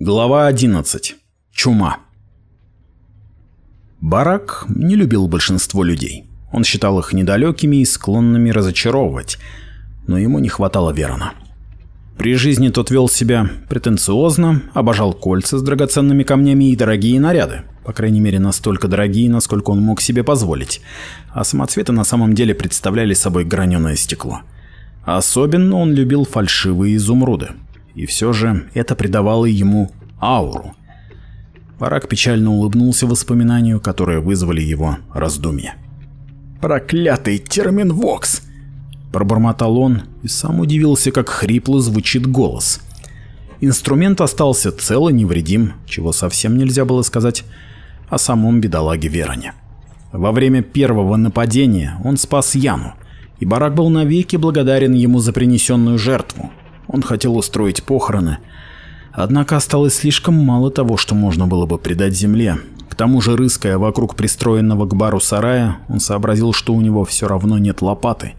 Глава 11. Чума. Барак не любил большинство людей. Он считал их недалекими и склонными разочаровывать, но ему не хватало Верона. При жизни тот вел себя претенциозно, обожал кольца с драгоценными камнями и дорогие наряды, по крайней мере настолько дорогие, насколько он мог себе позволить, а самоцветы на самом деле представляли собой граненое стекло. Особенно он любил фальшивые изумруды и все же это придавало ему ауру. Барак печально улыбнулся воспоминанию, которое вызвали его раздумья. «Проклятый термин Вокс! Пробормотал он и сам удивился, как хрипло звучит голос. Инструмент остался цел и невредим, чего совсем нельзя было сказать о самом бедолаге Вероне. Во время первого нападения он спас Яну, и Барак был навеки благодарен ему за принесенную жертву, он хотел устроить похороны. Однако осталось слишком мало того, что можно было бы придать земле. К тому же, рыская вокруг пристроенного к бару сарая, он сообразил, что у него все равно нет лопаты.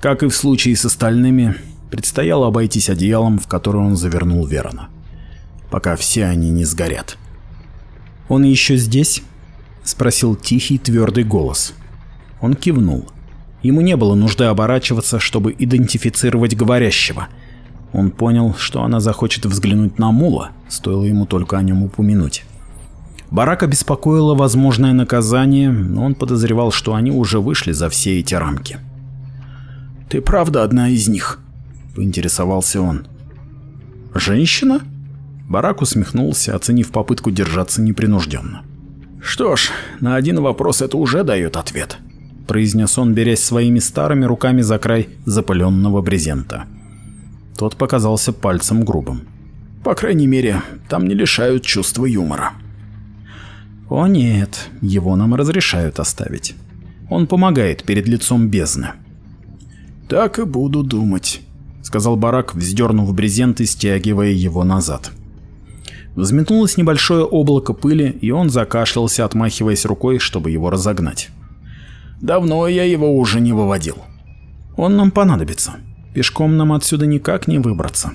Как и в случае с остальными, предстояло обойтись одеялом, в которое он завернул Верона. Пока все они не сгорят. «Он еще здесь?» — спросил тихий, твердый голос. Он кивнул. Ему не было нужды оборачиваться, чтобы идентифицировать говорящего — он понял, что она захочет взглянуть на Мула, стоило ему только о нем упомянуть. Барака беспокоило возможное наказание, но он подозревал, что они уже вышли за все эти рамки. «Ты правда одна из них?» – поинтересовался он. «Женщина?» Барак усмехнулся, оценив попытку держаться непринужденно. «Что ж, на один вопрос это уже дает ответ», – произнес он, берясь своими старыми руками за край запыленного брезента. Тот показался пальцем грубым. «По крайней мере, там не лишают чувства юмора». «О нет, его нам разрешают оставить. Он помогает перед лицом бездны». «Так и буду думать», — сказал барак, вздернув брезент и стягивая его назад. Взметнулось небольшое облако пыли, и он закашлялся, отмахиваясь рукой, чтобы его разогнать. «Давно я его уже не выводил. Он нам понадобится». Пешком нам отсюда никак не выбраться.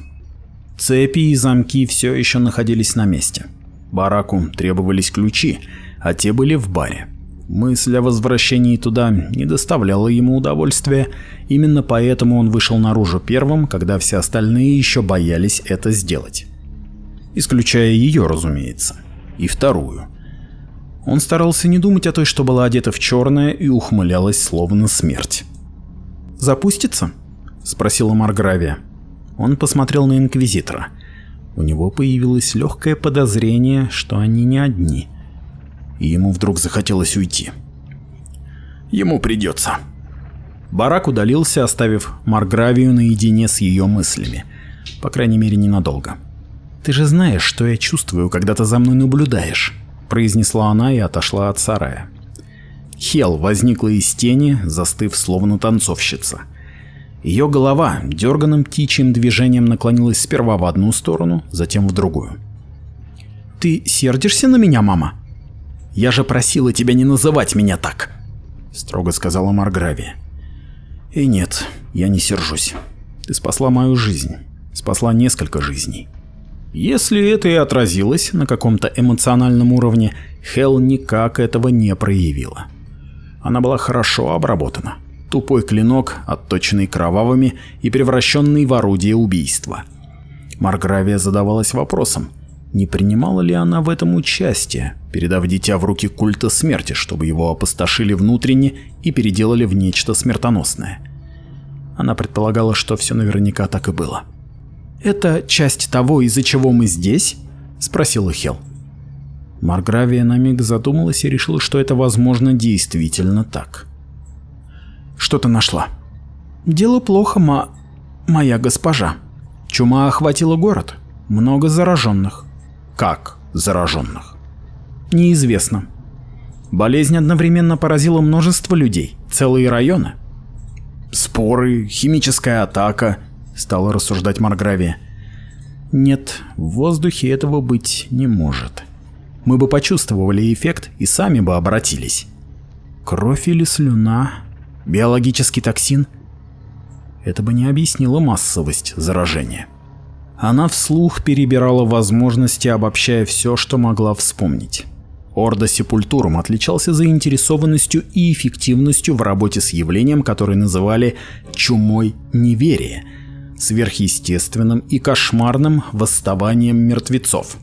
Цепи и замки все еще находились на месте. Бараку требовались ключи, а те были в баре. Мысль о возвращении туда не доставляла ему удовольствия, именно поэтому он вышел наружу первым, когда все остальные еще боялись это сделать. Исключая ее, разумеется. И вторую. Он старался не думать о той, что была одета в черное и ухмылялась словно смерть. «Запустится?» спросила Маргравия. Он посмотрел на инквизитора. У него появилось легкое подозрение, что они не одни. И ему вдруг захотелось уйти. Ему придется. Барак удалился, оставив Маргравию наедине с ее мыслями. По крайней мере, ненадолго. «Ты же знаешь, что я чувствую, когда ты за мной наблюдаешь», — произнесла она и отошла от сарая. Хел возникла из тени, застыв словно танцовщица — ее голова дерганным птичьим движением наклонилась сперва в одну сторону, затем в другую. «Ты сердишься на меня, мама?» «Я же просила тебя не называть меня так!» — строго сказала Маргравия. «И нет, я не сержусь. Ты спасла мою жизнь. Спасла несколько жизней». Если это и отразилось на каком-то эмоциональном уровне, Хелл никак этого не проявила. Она была хорошо обработана тупой клинок, отточенный кровавыми и превращенный в орудие убийства. Маргравия задавалась вопросом, не принимала ли она в этом участие, передав дитя в руки культа смерти, чтобы его опустошили внутренне и переделали в нечто смертоносное. Она предполагала, что все наверняка так и было. «Это часть того, из-за чего мы здесь?» – спросил Хел. Маргравия на миг задумалась и решила, что это возможно действительно так что-то нашла. Дело плохо, ма... моя госпожа. Чума охватила город. Много зараженных. Как зараженных? Неизвестно. Болезнь одновременно поразила множество людей, целые районы. Споры, химическая атака, стала рассуждать Маргравия. Нет, в воздухе этого быть не может. Мы бы почувствовали эффект и сами бы обратились. Кровь или слюна Биологический токсин? Это бы не объяснило массовость заражения. Она вслух перебирала возможности, обобщая все, что могла вспомнить. Ордо Сепультурум отличался заинтересованностью и эффективностью в работе с явлением, которое называли «чумой неверия», сверхъестественным и кошмарным восставанием мертвецов.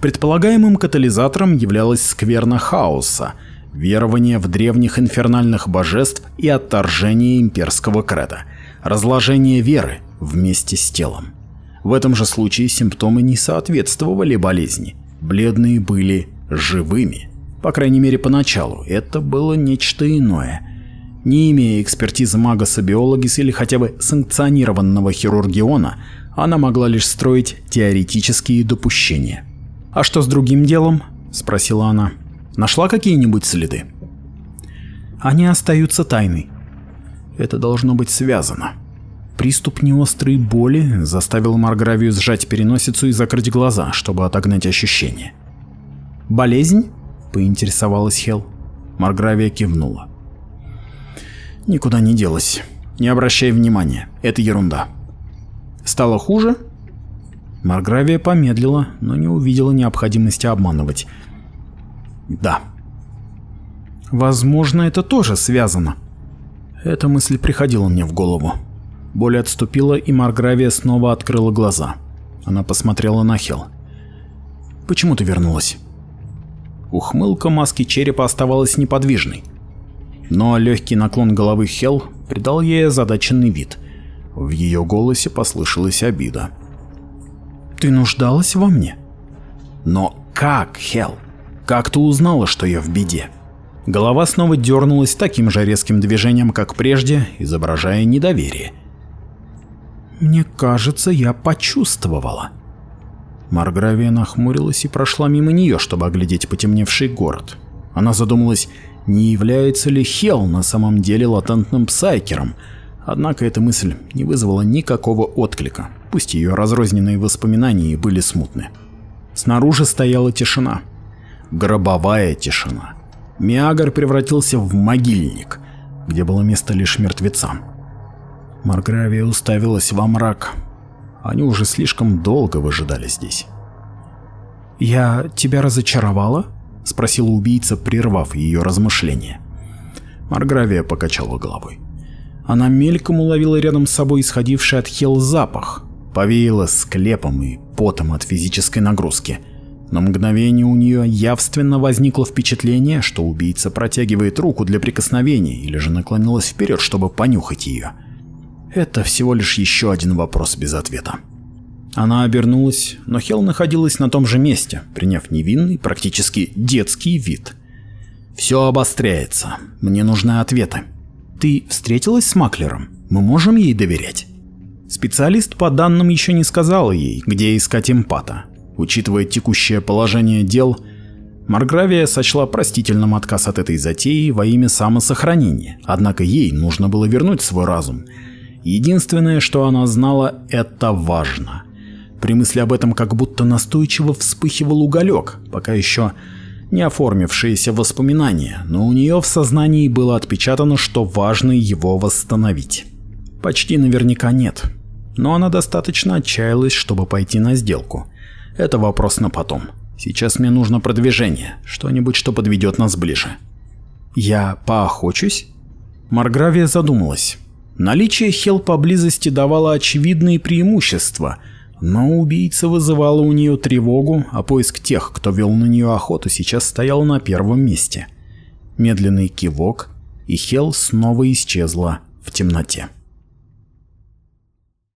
Предполагаемым катализатором являлась скверна хаоса – верование в древних инфернальных божеств и отторжение имперского креда, разложение веры вместе с телом. В этом же случае симптомы не соответствовали болезни, бледные были живыми, по крайней мере поначалу, это было нечто иное. Не имея экспертизы мага-собиологис или хотя бы санкционированного хирургиона, она могла лишь строить теоретические допущения. «А что с другим делом?» – спросила она. Нашла какие-нибудь следы? Они остаются тайной. Это должно быть связано. Приступ неострой боли заставил Маргравию сжать переносицу и закрыть глаза, чтобы отогнать ощущение. «Болезнь?» – поинтересовалась Хел. Маргравия кивнула. «Никуда не делась. Не обращай внимания. Это ерунда». «Стало хуже?» Маргравия помедлила, но не увидела необходимости обманывать. Да. Возможно, это тоже связано. Эта мысль приходила мне в голову. Боль отступила, и Маргравия снова открыла глаза. Она посмотрела на Хел. «Почему ты вернулась?» Ухмылка маски черепа оставалась неподвижной. Но легкий наклон головы Хел придал ей озадаченный вид. В ее голосе послышалась обида. «Ты нуждалась во мне?» «Но как, Хел?» Как ты узнала, что я в беде? Голова снова дернулась таким же резким движением, как прежде, изображая недоверие. Мне кажется, я почувствовала. Маргравия нахмурилась и прошла мимо нее, чтобы оглядеть потемневший город. Она задумалась, не является ли Хел на самом деле латентным псайкером, однако эта мысль не вызвала никакого отклика, пусть ее разрозненные воспоминания и были смутны. Снаружи стояла тишина, Гробовая тишина. Миагр превратился в могильник, где было место лишь мертвецам. Маргравия уставилась во мрак. Они уже слишком долго выжидали здесь. «Я тебя разочаровала?» — спросила убийца, прервав ее размышления. Маргравия покачала головой. Она мельком уловила рядом с собой исходивший от Хел запах, повеяла склепом и потом от физической нагрузки — на мгновение у нее явственно возникло впечатление, что убийца протягивает руку для прикосновения или же наклонилась вперед, чтобы понюхать ее. Это всего лишь еще один вопрос без ответа. Она обернулась, но Хел находилась на том же месте, приняв невинный, практически детский вид. «Все обостряется. Мне нужны ответы. Ты встретилась с Маклером? Мы можем ей доверять?» Специалист по данным еще не сказал ей, где искать эмпата, Учитывая текущее положение дел, Маргравия сочла простительным отказ от этой затеи во имя самосохранения, однако ей нужно было вернуть свой разум. Единственное, что она знала, это важно. При мысли об этом как будто настойчиво вспыхивал уголек, пока еще не оформившиеся воспоминания, но у нее в сознании было отпечатано, что важно его восстановить. Почти наверняка нет, но она достаточно отчаялась, чтобы пойти на сделку. Это вопрос на потом. Сейчас мне нужно продвижение, что-нибудь, что подведет нас ближе. Я поохочусь? Маргравия задумалась. Наличие Хел поблизости давало очевидные преимущества, но убийца вызывала у нее тревогу, а поиск тех, кто вел на нее охоту, сейчас стоял на первом месте. Медленный кивок, и Хел снова исчезла в темноте.